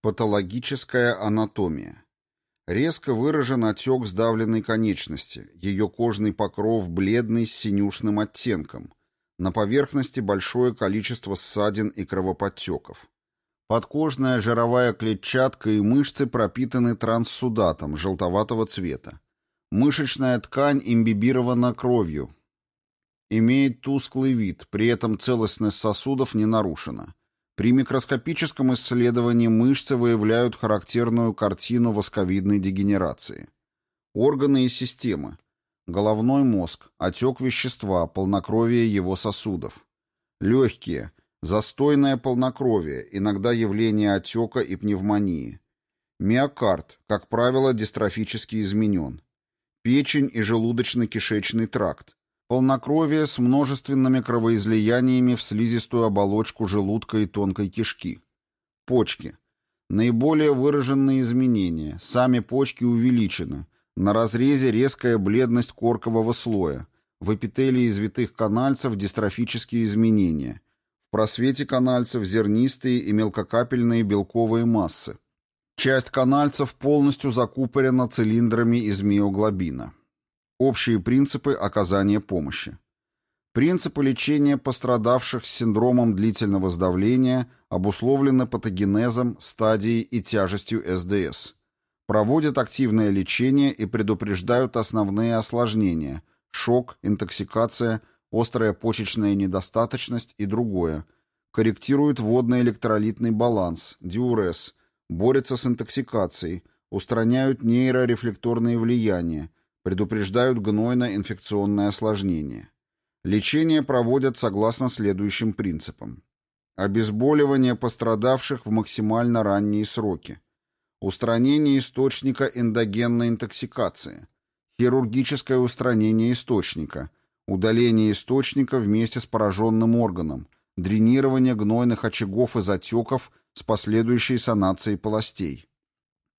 Патологическая анатомия. Резко выражен отек сдавленной конечности, ее кожный покров бледный с синюшным оттенком. На поверхности большое количество ссадин и кровоподтеков. Подкожная жировая клетчатка и мышцы пропитаны транссудатом желтоватого цвета. Мышечная ткань имбибирована кровью. Имеет тусклый вид, при этом целостность сосудов не нарушена. При микроскопическом исследовании мышцы выявляют характерную картину восковидной дегенерации. Органы и системы. Головной мозг, отек вещества, полнокровие его сосудов. Легкие, застойное полнокровие, иногда явление отека и пневмонии. Миокард, как правило, дистрофически изменен печень и желудочно-кишечный тракт, полнокровие с множественными кровоизлияниями в слизистую оболочку желудка и тонкой кишки, почки. Наиболее выраженные изменения, сами почки увеличены, на разрезе резкая бледность коркового слоя, в эпителии извитых канальцев дистрофические изменения, в просвете канальцев зернистые и мелкокапельные белковые массы, Часть канальцев полностью закупорена цилиндрами из миоглобина. Общие принципы оказания помощи. Принципы лечения пострадавших с синдромом длительного сдавления обусловлены патогенезом, стадией и тяжестью СДС. Проводят активное лечение и предупреждают основные осложнения – шок, интоксикация, острая почечная недостаточность и другое. Корректируют водно-электролитный баланс, диурез – борются с интоксикацией, устраняют нейрорефлекторные влияния, предупреждают гнойно-инфекционное осложнение. Лечение проводят согласно следующим принципам. Обезболивание пострадавших в максимально ранние сроки. Устранение источника эндогенной интоксикации. Хирургическое устранение источника. Удаление источника вместе с пораженным органом. Дренирование гнойных очагов и затеков с последующей санацией полостей.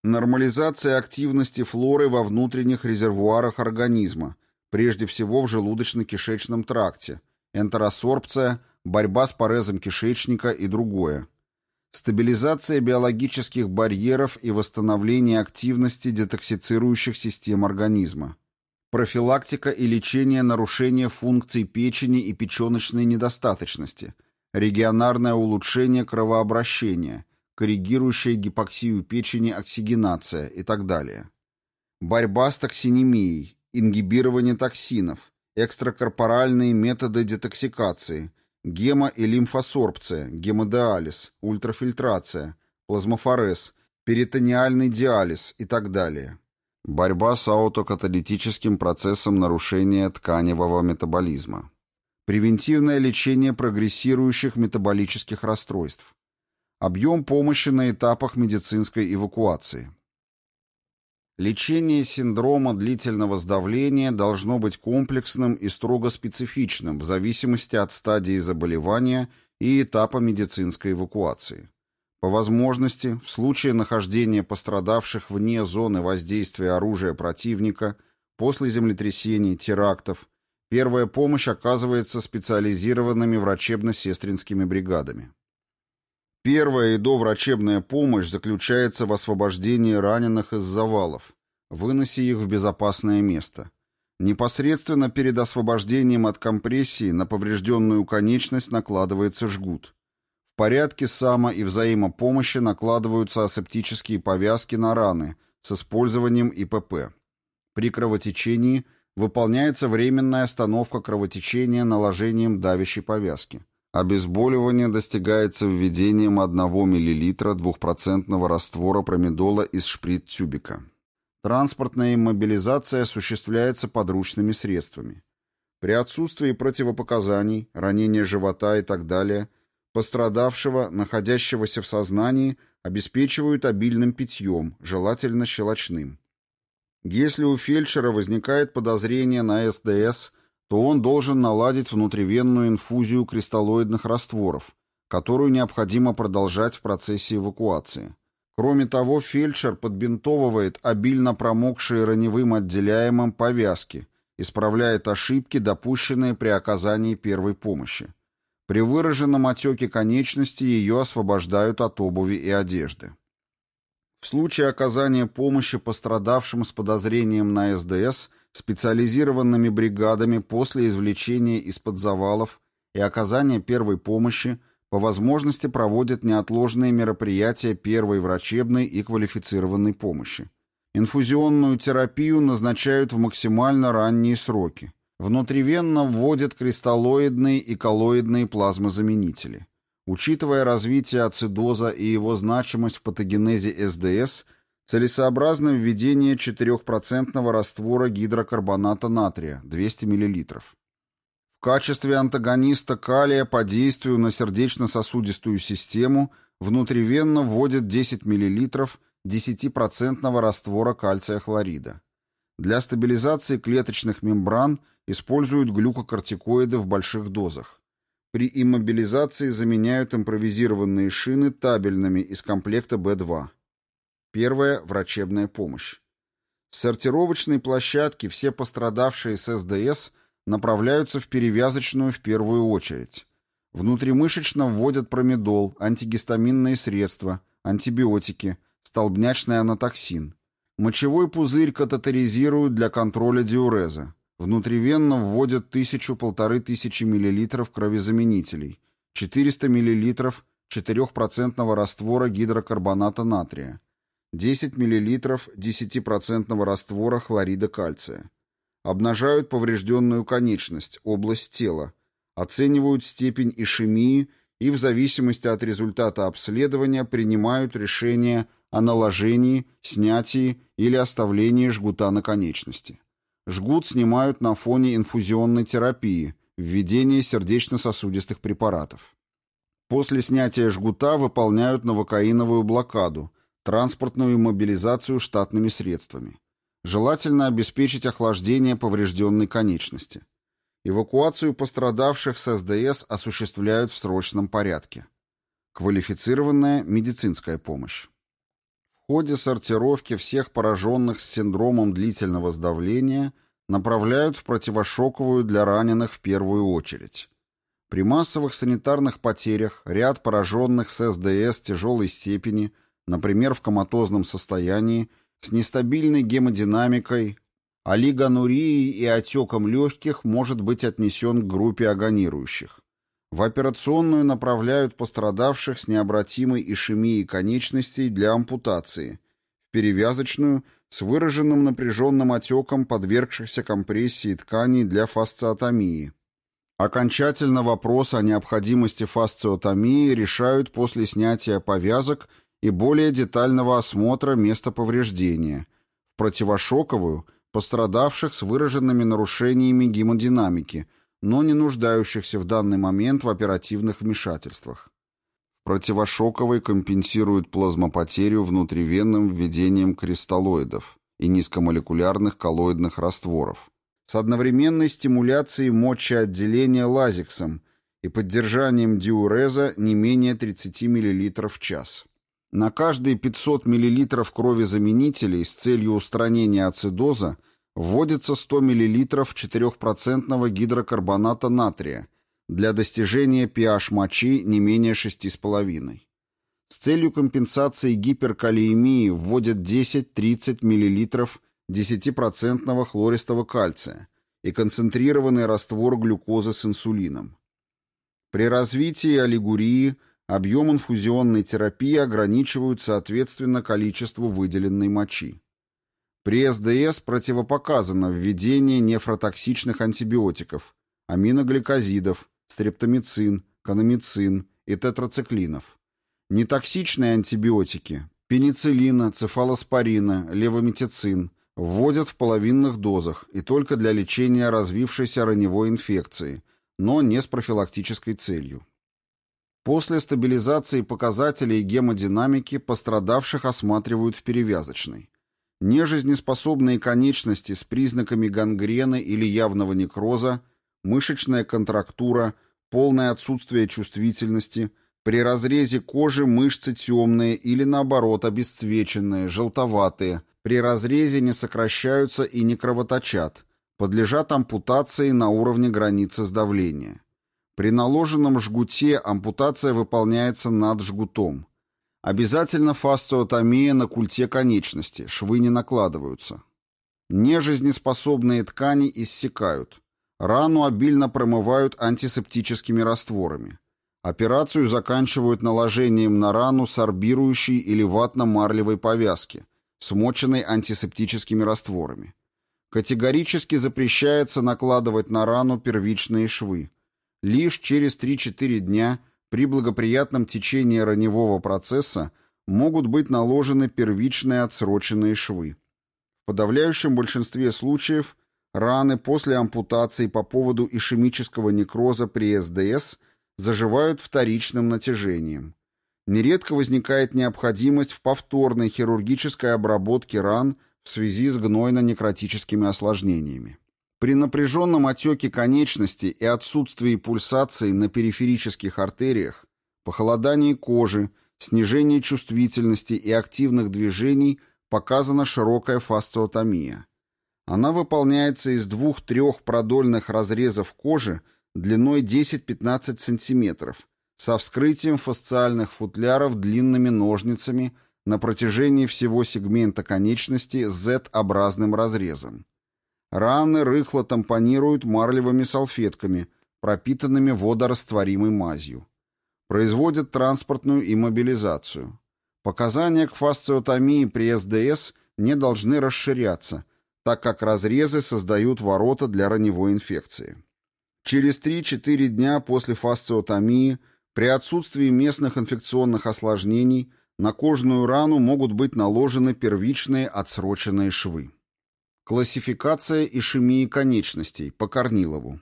Нормализация активности флоры во внутренних резервуарах организма, прежде всего в желудочно-кишечном тракте, энтеросорбция, борьба с порезом кишечника и другое. Стабилизация биологических барьеров и восстановление активности детоксицирующих систем организма. Профилактика и лечение нарушения функций печени и печеночной недостаточности – регионарное улучшение кровообращения, коррегирующая гипоксию печени оксигенация и так далее. Борьба с токсинемией, ингибирование токсинов, экстракорпоральные методы детоксикации, гемо- и лимфосорбция, гемодиализ, ультрафильтрация, плазмофорез, перитониальный диализ и так далее. Борьба с аутокаталитическим процессом нарушения тканевого метаболизма. Превентивное лечение прогрессирующих метаболических расстройств. Объем помощи на этапах медицинской эвакуации. Лечение синдрома длительного сдавления должно быть комплексным и строго специфичным в зависимости от стадии заболевания и этапа медицинской эвакуации. По возможности, в случае нахождения пострадавших вне зоны воздействия оружия противника, после землетрясений, терактов, Первая помощь оказывается специализированными врачебно-сестринскими бригадами. Первая и доврачебная помощь заключается в освобождении раненых из завалов, выносе их в безопасное место. Непосредственно перед освобождением от компрессии на поврежденную конечность накладывается жгут. В порядке само- и взаимопомощи накладываются асептические повязки на раны с использованием ИПП. При кровотечении – Выполняется временная остановка кровотечения наложением давящей повязки. Обезболивание достигается введением 1 мл двухпроцентного раствора промедола из шприц-тюбика. Транспортная иммобилизация осуществляется подручными средствами. При отсутствии противопоказаний, ранения живота и так далее, пострадавшего, находящегося в сознании, обеспечивают обильным питьем, желательно щелочным. Если у фельдшера возникает подозрение на СДС, то он должен наладить внутривенную инфузию кристаллоидных растворов, которую необходимо продолжать в процессе эвакуации. Кроме того, фельдшер подбинтовывает обильно промокшие раневым отделяемым повязки, исправляет ошибки, допущенные при оказании первой помощи. При выраженном отеке конечности ее освобождают от обуви и одежды. В случае оказания помощи пострадавшим с подозрением на СДС специализированными бригадами после извлечения из-под завалов и оказания первой помощи по возможности проводят неотложные мероприятия первой врачебной и квалифицированной помощи. Инфузионную терапию назначают в максимально ранние сроки. Внутривенно вводят кристаллоидные и коллоидные плазмозаменители. Учитывая развитие ацидоза и его значимость в патогенезе СДС, целесообразно введение 4% раствора гидрокарбоната натрия 200 мл. В качестве антагониста калия по действию на сердечно-сосудистую систему внутривенно вводят 10 мл 10% раствора кальция хлорида. Для стабилизации клеточных мембран используют глюкокортикоиды в больших дозах. При иммобилизации заменяют импровизированные шины табельными из комплекта Б2. Первая – врачебная помощь. С сортировочной площадки все пострадавшие с СДС направляются в перевязочную в первую очередь. Внутримышечно вводят промедол, антигистаминные средства, антибиотики – столбнячный анатоксин. Мочевой пузырь катетеризируют для контроля диуреза. Внутривенно вводят тысячу-полторы тысячи миллилитров кровезаменителей, 400 миллилитров 4% раствора гидрокарбоната натрия, 10 миллилитров 10% раствора хлорида кальция. Обнажают поврежденную конечность, область тела, оценивают степень ишемии и в зависимости от результата обследования принимают решение о наложении, снятии или оставлении жгута на конечности. Жгут снимают на фоне инфузионной терапии, введения сердечно-сосудистых препаратов. После снятия жгута выполняют новокаиновую блокаду, транспортную иммобилизацию штатными средствами. Желательно обеспечить охлаждение поврежденной конечности. Эвакуацию пострадавших с СДС осуществляют в срочном порядке. Квалифицированная медицинская помощь ходе сортировки всех пораженных с синдромом длительного сдавления направляют в противошоковую для раненых в первую очередь. При массовых санитарных потерях ряд пораженных с СДС тяжелой степени, например, в коматозном состоянии, с нестабильной гемодинамикой, олигонурией и отеком легких может быть отнесен к группе агонирующих. В операционную направляют пострадавших с необратимой ишемией конечностей для ампутации, в перевязочную с выраженным напряженным отеком подвергшихся компрессии тканей для фасциотомии. Окончательно вопрос о необходимости фасциотомии решают после снятия повязок и более детального осмотра места повреждения, в противошоковую – пострадавших с выраженными нарушениями гемодинамики – но не нуждающихся в данный момент в оперативных вмешательствах. Противошоковый компенсирует плазмопотерю внутривенным введением кристаллоидов и низкомолекулярных коллоидных растворов с одновременной стимуляцией мочеотделения лазиксом и поддержанием диуреза не менее 30 мл в час. На каждые 500 мл крови заменителей с целью устранения ацидоза Вводится 100 мл 4% гидрокарбоната натрия для достижения pH мочи не менее 6,5. С целью компенсации гиперкалиемии вводят 10-30 мл 10% хлористого кальция и концентрированный раствор глюкозы с инсулином. При развитии олигурии объем инфузионной терапии ограничивают соответственно количеству выделенной мочи. При СДС противопоказано введение нефротоксичных антибиотиков, аминогликозидов, стрептомицин, канамицин и тетрациклинов. Нетоксичные антибиотики – пенициллина, цефалоспорина, левометицин – вводят в половинных дозах и только для лечения развившейся раневой инфекции, но не с профилактической целью. После стабилизации показателей гемодинамики пострадавших осматривают в перевязочной. Нежизнеспособные конечности с признаками гангрены или явного некроза, мышечная контрактура, полное отсутствие чувствительности, при разрезе кожи мышцы темные или наоборот обесцвеченные, желтоватые, при разрезе не сокращаются и не кровоточат, подлежат ампутации на уровне границы сдавления. При наложенном жгуте ампутация выполняется над жгутом. Обязательно фасциотомия на культе конечности, швы не накладываются. Нежизнеспособные ткани иссякают. Рану обильно промывают антисептическими растворами. Операцию заканчивают наложением на рану сорбирующей или ватно-марлевой повязки, смоченной антисептическими растворами. Категорически запрещается накладывать на рану первичные швы. Лишь через 3-4 дня при благоприятном течении раневого процесса могут быть наложены первичные отсроченные швы. В подавляющем большинстве случаев раны после ампутации по поводу ишемического некроза при СДС – заживают вторичным натяжением. Нередко возникает необходимость в повторной хирургической обработке ран в связи с гнойно-некротическими осложнениями. При напряженном отеке конечности и отсутствии пульсации на периферических артериях, похолодании кожи, снижении чувствительности и активных движений показана широкая фасциотомия. Она выполняется из двух-трех продольных разрезов кожи длиной 10-15 см, со вскрытием фасциальных футляров длинными ножницами на протяжении всего сегмента конечности с Z-образным разрезом. Раны рыхло тампонируют марлевыми салфетками, пропитанными водорастворимой мазью. Производят транспортную иммобилизацию. Показания к фасциотомии при СДС не должны расширяться, так как разрезы создают ворота для раневой инфекции. Через 3-4 дня после фасциотомии при отсутствии местных инфекционных осложнений на кожную рану могут быть наложены первичные отсроченные швы. Классификация ишемии конечностей по Корнилову.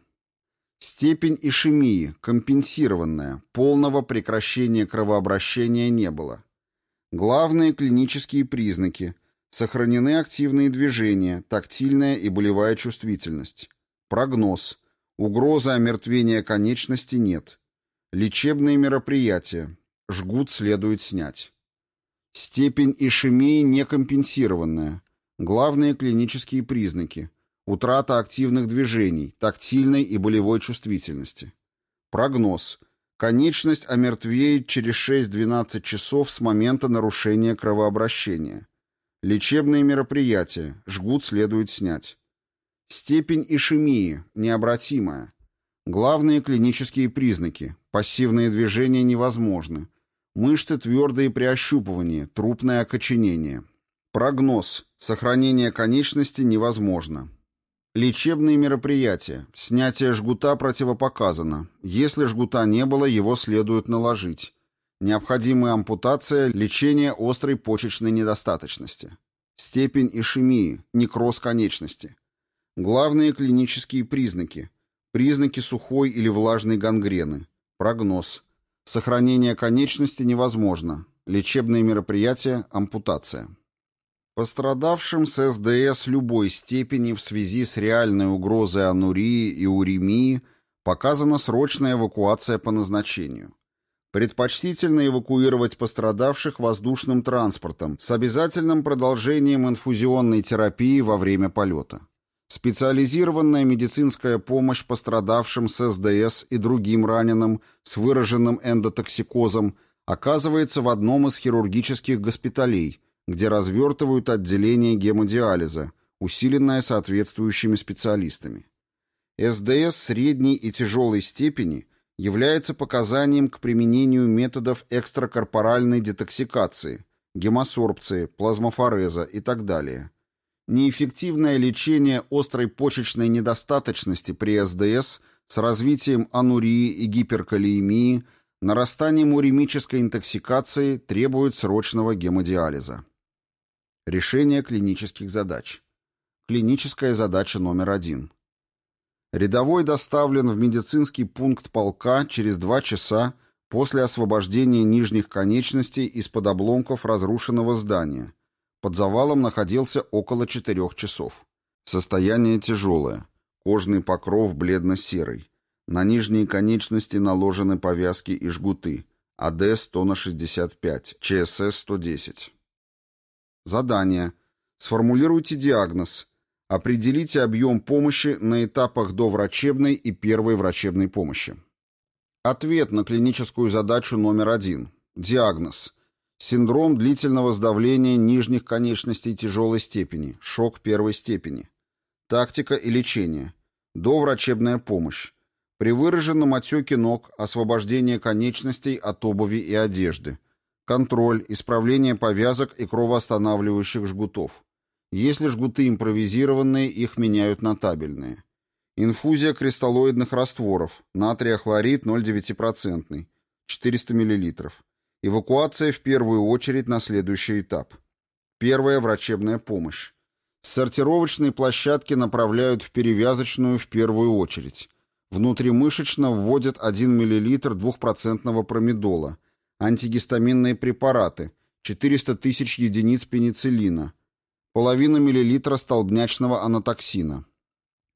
Степень ишемии компенсированная, полного прекращения кровообращения не было. Главные клинические признаки – сохранены активные движения, тактильная и болевая чувствительность. Прогноз – Угрозы омертвения конечности нет. Лечебные мероприятия. Жгут следует снять. Степень ишемии некомпенсированная. Главные клинические признаки. Утрата активных движений, тактильной и болевой чувствительности. Прогноз. Конечность омертвеет через 6-12 часов с момента нарушения кровообращения. Лечебные мероприятия. Жгут следует снять. Степень ишемии необратимая. Главные клинические признаки. Пассивные движения невозможны. Мышцы твердые при ощупывании, трупное окоченение. Прогноз. Сохранение конечности невозможно. Лечебные мероприятия. Снятие жгута противопоказано. Если жгута не было, его следует наложить. Необходимая ампутация, лечение острой почечной недостаточности. Степень ишемии, некроз конечности. Главные клинические признаки. Признаки сухой или влажной гангрены. Прогноз. Сохранение конечности невозможно. Лечебные мероприятия – ампутация. Пострадавшим с СДС любой степени в связи с реальной угрозой анурии и уремии показана срочная эвакуация по назначению. Предпочтительно эвакуировать пострадавших воздушным транспортом с обязательным продолжением инфузионной терапии во время полета. Специализированная медицинская помощь пострадавшим с СДС и другим раненым с выраженным эндотоксикозом оказывается в одном из хирургических госпиталей, где развертывают отделение гемодиализа, усиленное соответствующими специалистами. СДС средней и тяжелой степени является показанием к применению методов экстракорпоральной детоксикации, гемосорбции, плазмофореза и так далее – неэффективное лечение острой почечной недостаточности при СДС с развитием анурии и гиперкалиемии, нарастанием уремической интоксикации требует срочного гемодиализа. Решение клинических задач. Клиническая задача номер один. Рядовой доставлен в медицинский пункт полка через два часа после освобождения нижних конечностей из-под обломков разрушенного здания – под завалом находился около четырех часов. Состояние тяжелое. Кожный покров бледно-серый. На нижние конечности наложены повязки и жгуты. АД 100 на 65, ЧСС 110. Задание. Сформулируйте диагноз. Определите объем помощи на этапах доврачебной и первой врачебной помощи. Ответ на клиническую задачу номер один. Диагноз. Синдром длительного сдавления нижних конечностей тяжелой степени, шок первой степени. Тактика и лечение. Доврачебная помощь. При выраженном отеке ног, освобождение конечностей от обуви и одежды. Контроль, исправление повязок и кровоостанавливающих жгутов. Если жгуты импровизированные, их меняют на табельные. Инфузия кристаллоидных растворов. Натрия хлорид 0,9%. 400 мл. Эвакуация в первую очередь на следующий этап. Первая врачебная помощь. С сортировочной площадки направляют в перевязочную в первую очередь. Внутримышечно вводят 1 мл 2% промедола. Антигистаминные препараты. 400 тысяч единиц пенициллина. Половина миллилитра столбнячного анатоксина.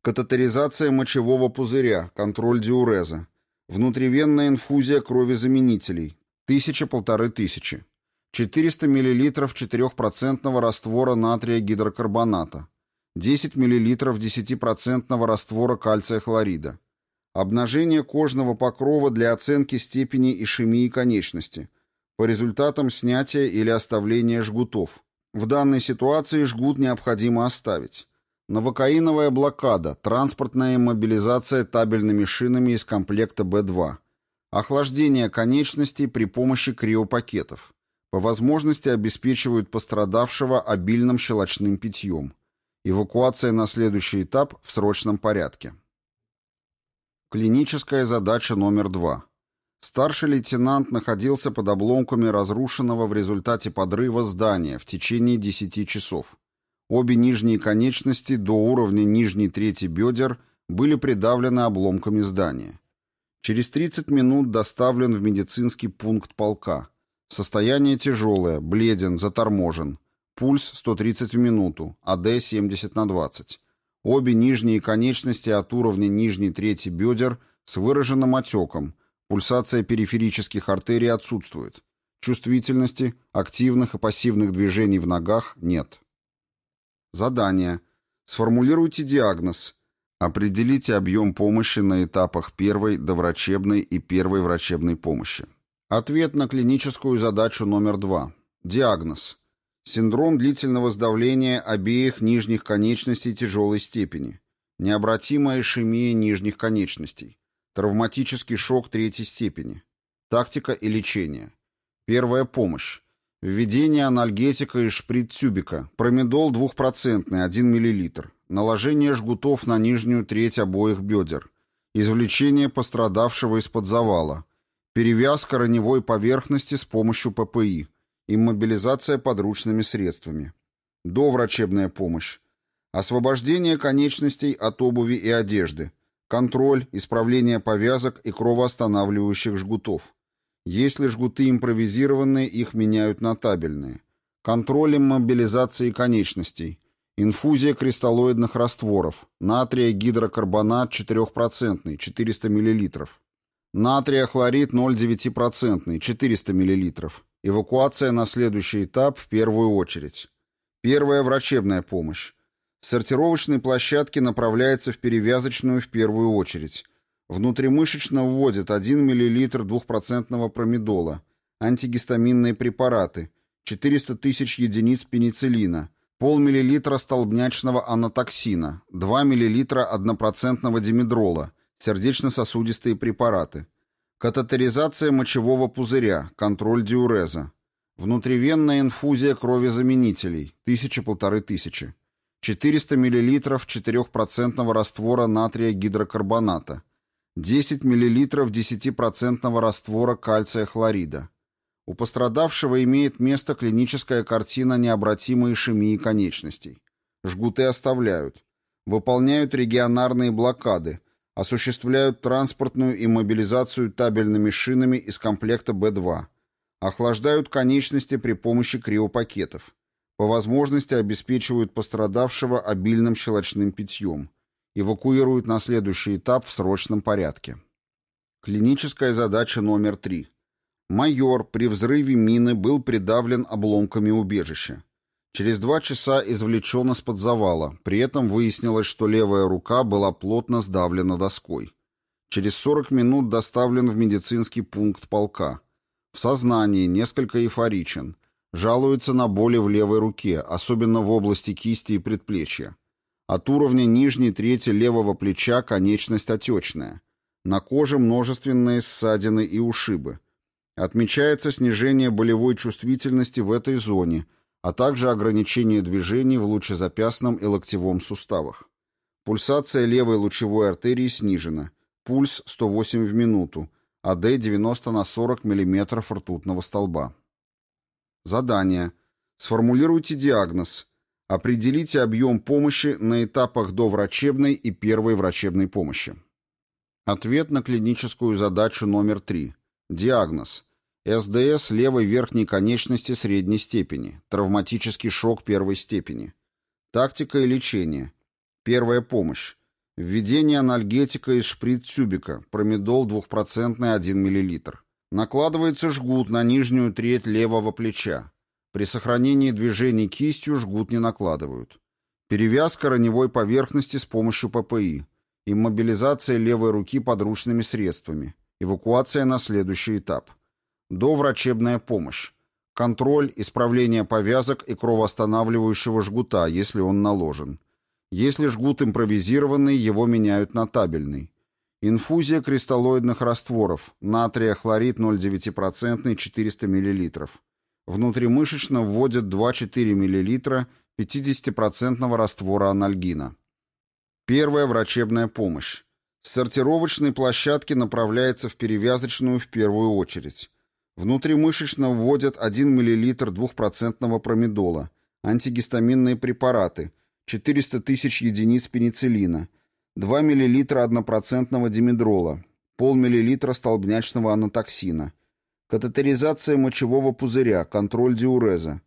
Катетеризация мочевого пузыря. Контроль диуреза. Внутривенная инфузия крови-заменителей. Тысяча-полторы тысячи. 400 мл 4% раствора натрия гидрокарбоната. 10 мл 10% раствора кальция хлорида. Обнажение кожного покрова для оценки степени ишемии конечности. По результатам снятия или оставления жгутов. В данной ситуации жгут необходимо оставить. Новокаиновая блокада, транспортная иммобилизация табельными шинами из комплекта Б2. Охлаждение конечностей при помощи криопакетов. По возможности обеспечивают пострадавшего обильным щелочным питьем. Эвакуация на следующий этап в срочном порядке. Клиническая задача номер два. Старший лейтенант находился под обломками разрушенного в результате подрыва здания в течение 10 часов. Обе нижние конечности до уровня нижней трети бедер были придавлены обломками здания. Через 30 минут доставлен в медицинский пункт полка. Состояние тяжелое, бледен, заторможен. Пульс 130 в минуту, АД 70 на 20. Обе нижние конечности от уровня нижней трети бедер с выраженным отеком. Пульсация периферических артерий отсутствует. Чувствительности, активных и пассивных движений в ногах нет. Задание. Сформулируйте диагноз. Определите объем помощи на этапах первой доврачебной и первой врачебной помощи. Ответ на клиническую задачу номер два. Диагноз. Синдром длительного сдавления обеих нижних конечностей тяжелой степени. Необратимая ишемия нижних конечностей. Травматический шок третьей степени. Тактика и лечение. Первая помощь. Введение анальгетика и шприц-тюбика. Промедол 2% 1 мл. Наложение жгутов на нижнюю треть обоих бедер. Извлечение пострадавшего из-под завала. Перевязка раневой поверхности с помощью ППИ. Иммобилизация подручными средствами. Доврачебная помощь. Освобождение конечностей от обуви и одежды. Контроль, исправление повязок и кровоостанавливающих жгутов. Если жгуты импровизированные, их меняют на табельные. Контролем мобилизации конечностей. Инфузия кристаллоидных растворов. Натрия гидрокарбонат 4%, 400 мл. Натрия хлорид 0,9%, 400 мл. Эвакуация на следующий этап в первую очередь. Первая врачебная помощь. С сортировочной площадки направляется в перевязочную в первую очередь. Внутримышечно вводят 1 мл 2% промедола, антигистаминные препараты, 400 тысяч единиц пенициллина, полмиллилитра столбнячного анатоксина, 2 мл 1% димедрола, сердечно-сосудистые препараты, катетеризация мочевого пузыря, контроль диуреза, внутривенная инфузия крови-заменителей, тысячи-полторы тысячи, 400 мл 4% раствора натрия гидрокарбоната, 10 мл 10% раствора кальция хлорида. У пострадавшего имеет место клиническая картина необратимой ишемии конечностей. Жгуты оставляют. Выполняют регионарные блокады, осуществляют транспортную иммобилизацию табельными шинами из комплекта Б2, охлаждают конечности при помощи криопакетов, по возможности обеспечивают пострадавшего обильным щелочным питьем, эвакуируют на следующий этап в срочном порядке. Клиническая задача номер три. Майор при взрыве мины был придавлен обломками убежища. Через два часа извлечен из-под завала, при этом выяснилось, что левая рука была плотно сдавлена доской. Через 40 минут доставлен в медицинский пункт полка. В сознании, несколько эйфоричен. Жалуется на боли в левой руке, особенно в области кисти и предплечья. От уровня нижней трети левого плеча конечность отечная. На коже множественные ссадины и ушибы. Отмечается снижение болевой чувствительности в этой зоне, а также ограничение движений в лучезапястном и локтевом суставах. Пульсация левой лучевой артерии снижена. Пульс 108 в минуту. АД 90 на 40 мм ртутного столба. Задание. Сформулируйте диагноз. Определите объем помощи на этапах доврачебной и первой врачебной помощи. Ответ на клиническую задачу номер 3. Диагноз. СДС левой верхней конечности средней степени. Травматический шок первой степени. Тактика и лечение. Первая помощь. Введение анальгетика из шприц-тюбика, промедол 2% 1 мл. Накладывается жгут на нижнюю треть левого плеча. При сохранении движений кистью жгут не накладывают. Перевязка раневой поверхности с помощью ППИ. Иммобилизация левой руки подручными средствами. Эвакуация на следующий этап. Доврачебная помощь. Контроль, исправление повязок и кровоостанавливающего жгута, если он наложен. Если жгут импровизированный, его меняют на табельный. Инфузия кристаллоидных растворов. Натрия хлорид 0,9% 400 мл. Внутримышечно вводят 2-4 мл 50% раствора анальгина. Первая врачебная помощь. С сортировочной площадки направляется в перевязочную в первую очередь. Внутримышечно вводят 1 мл 2% промедола, антигистаминные препараты – 400 тысяч единиц пенициллина, 2 мл однопроцентного димедрола, полмиллилитра столбнячного анатоксина, катетеризация мочевого пузыря, контроль диуреза,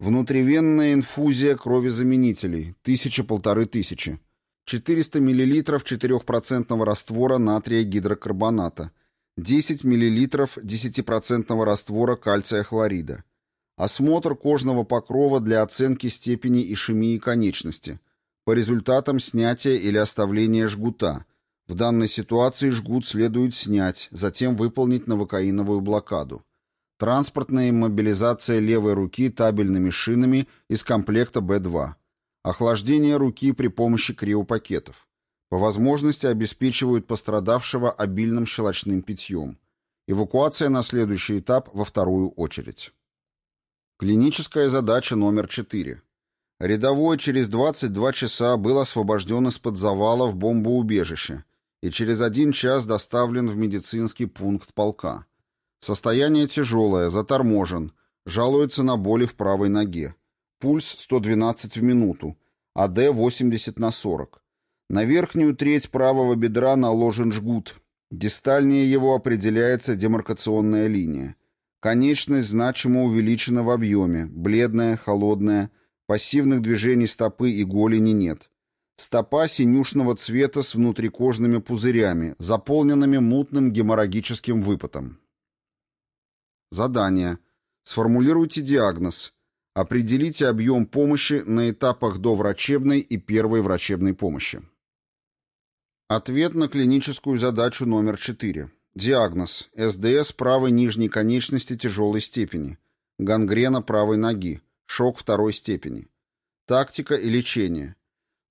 внутривенная инфузия кровезаменителей, тысяча-полторы тысячи, 400 мл 4% раствора натрия гидрокарбоната, 10 мл 10% раствора кальция хлорида, Осмотр кожного покрова для оценки степени ишемии конечности. По результатам снятия или оставления жгута. В данной ситуации жгут следует снять, затем выполнить новокаиновую блокаду. Транспортная иммобилизация левой руки табельными шинами из комплекта Б2. Охлаждение руки при помощи криопакетов. По возможности обеспечивают пострадавшего обильным щелочным питьем. Эвакуация на следующий этап во вторую очередь. Клиническая задача номер 4. Рядовой через 22 часа был освобожден из-под завала в бомбоубежище и через один час доставлен в медицинский пункт полка. Состояние тяжелое, заторможен, жалуется на боли в правой ноге. Пульс 112 в минуту, АД 80 на 40. На верхнюю треть правого бедра наложен жгут. Дистальнее его определяется демаркационная линия. Конечность значимо увеличена в объеме, бледная, холодная, пассивных движений стопы и голени нет. Стопа синюшного цвета с внутрикожными пузырями, заполненными мутным геморрагическим выпотом. Задание. Сформулируйте диагноз. Определите объем помощи на этапах доврачебной и первой врачебной помощи. Ответ на клиническую задачу номер 4. Диагноз. СДС правой нижней конечности тяжелой степени. Гангрена правой ноги. Шок второй степени. Тактика и лечение.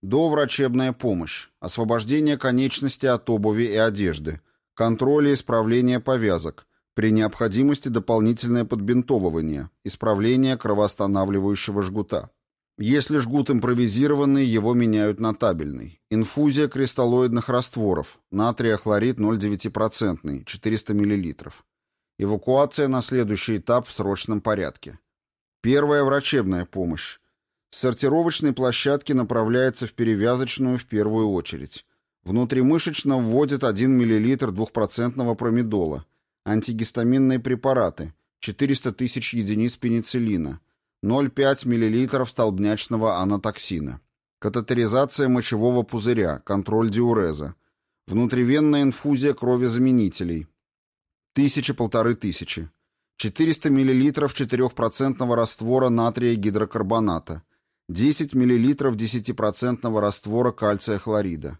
Доврачебная помощь. Освобождение конечности от обуви и одежды. Контроль и исправление повязок. При необходимости дополнительное подбинтовывание. Исправление кровоостанавливающего жгута. Если жгут импровизированный, его меняют на табельный. Инфузия кристаллоидных растворов. Натрия хлорид 0,9%, 400 мл. Эвакуация на следующий этап в срочном порядке. Первая врачебная помощь. С сортировочной площадки направляется в перевязочную в первую очередь. Внутримышечно вводят 1 мл 2% промедола. Антигистаминные препараты. 400 тысяч единиц пенициллина 0,5 мл столбнячного анатоксина. Катетеризация мочевого пузыря, контроль диуреза. Внутривенная инфузия кровезаменителей. Тысяча-полторы тысячи. 400 мл 4% раствора натрия гидрокарбоната. 10 мл 10% раствора кальция хлорида.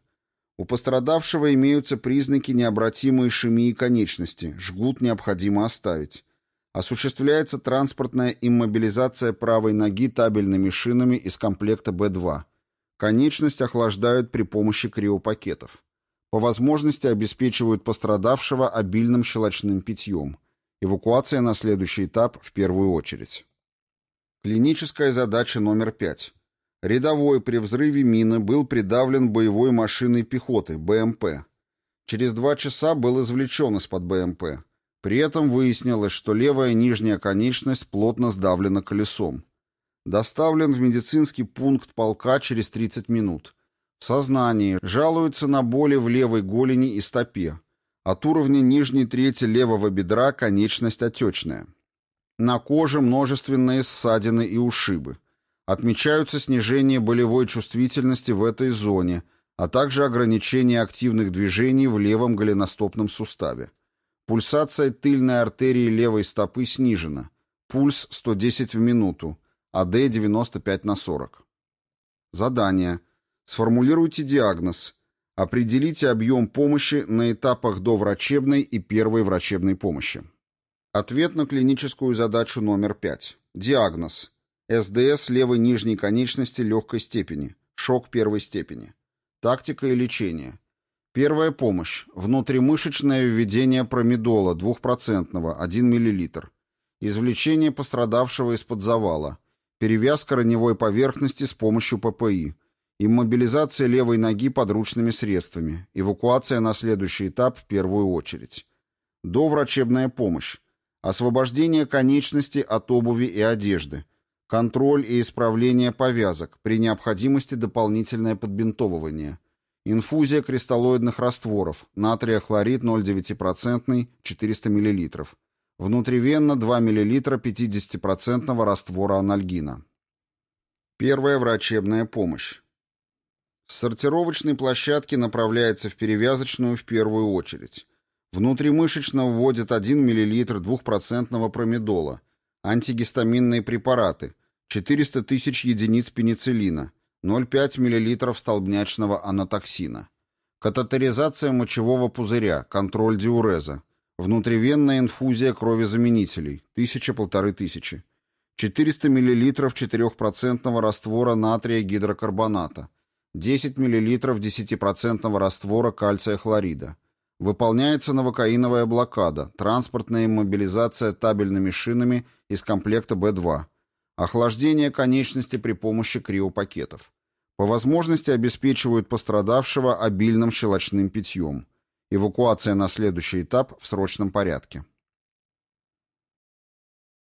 У пострадавшего имеются признаки необратимой ишемии конечности, жгут необходимо оставить. Осуществляется транспортная иммобилизация правой ноги табельными шинами из комплекта Б2. Конечность охлаждают при помощи криопакетов. По возможности обеспечивают пострадавшего обильным щелочным питьем. Эвакуация на следующий этап в первую очередь. Клиническая задача номер пять. Рядовой при взрыве мины был придавлен боевой машиной пехоты, БМП. Через два часа был извлечен из-под БМП. При этом выяснилось, что левая нижняя конечность плотно сдавлена колесом. Доставлен в медицинский пункт полка через 30 минут. В сознании, жалуется на боли в левой голени и стопе. От уровня нижней трети левого бедра конечность отечная. На коже множественные ссадины и ушибы. Отмечаются снижение болевой чувствительности в этой зоне, а также ограничение активных движений в левом голеностопном суставе. Пульсация тыльной артерии левой стопы снижена. Пульс 110 в минуту, АД 95 на 40. Задание. Сформулируйте диагноз. Определите объем помощи на этапах доврачебной и первой врачебной помощи. Ответ на клиническую задачу номер 5. Диагноз. СДС левой нижней конечности легкой степени. Шок первой степени. Тактика и лечение. Первая помощь. Внутримышечное введение промедола 2%, 1 мл. Извлечение пострадавшего из-под завала. Перевязка раневой поверхности с помощью ППИ. Иммобилизация левой ноги подручными средствами. Эвакуация на следующий этап в первую очередь. Доврачебная помощь. Освобождение конечности от обуви и одежды. Контроль и исправление повязок. При необходимости дополнительное подбинтовывание. Инфузия кристаллоидных растворов. Натрия хлорид 0,9%, 400 мл. Внутривенно 2 мл 50% раствора анальгина. Первая врачебная помощь. С сортировочной площадки направляется в перевязочную в первую очередь. Внутримышечно вводят 1 мл двухпроцентного промедола, антигистаминные препараты, 400 тысяч единиц пенициллина, 0,5 мл столбнячного анатоксина. Катетеризация мочевого пузыря, контроль диуреза, внутривенная инфузия крови-заменителей, 1000-1500 тысячи. 400 мл 4% раствора натрия гидрокарбоната, 10 мл 10% раствора кальция хлорида, Выполняется новокаиновая блокада, транспортная иммобилизация табельными шинами из комплекта Б2, охлаждение конечности при помощи криопакетов. По возможности обеспечивают пострадавшего обильным щелочным питьем. Эвакуация на следующий этап в срочном порядке.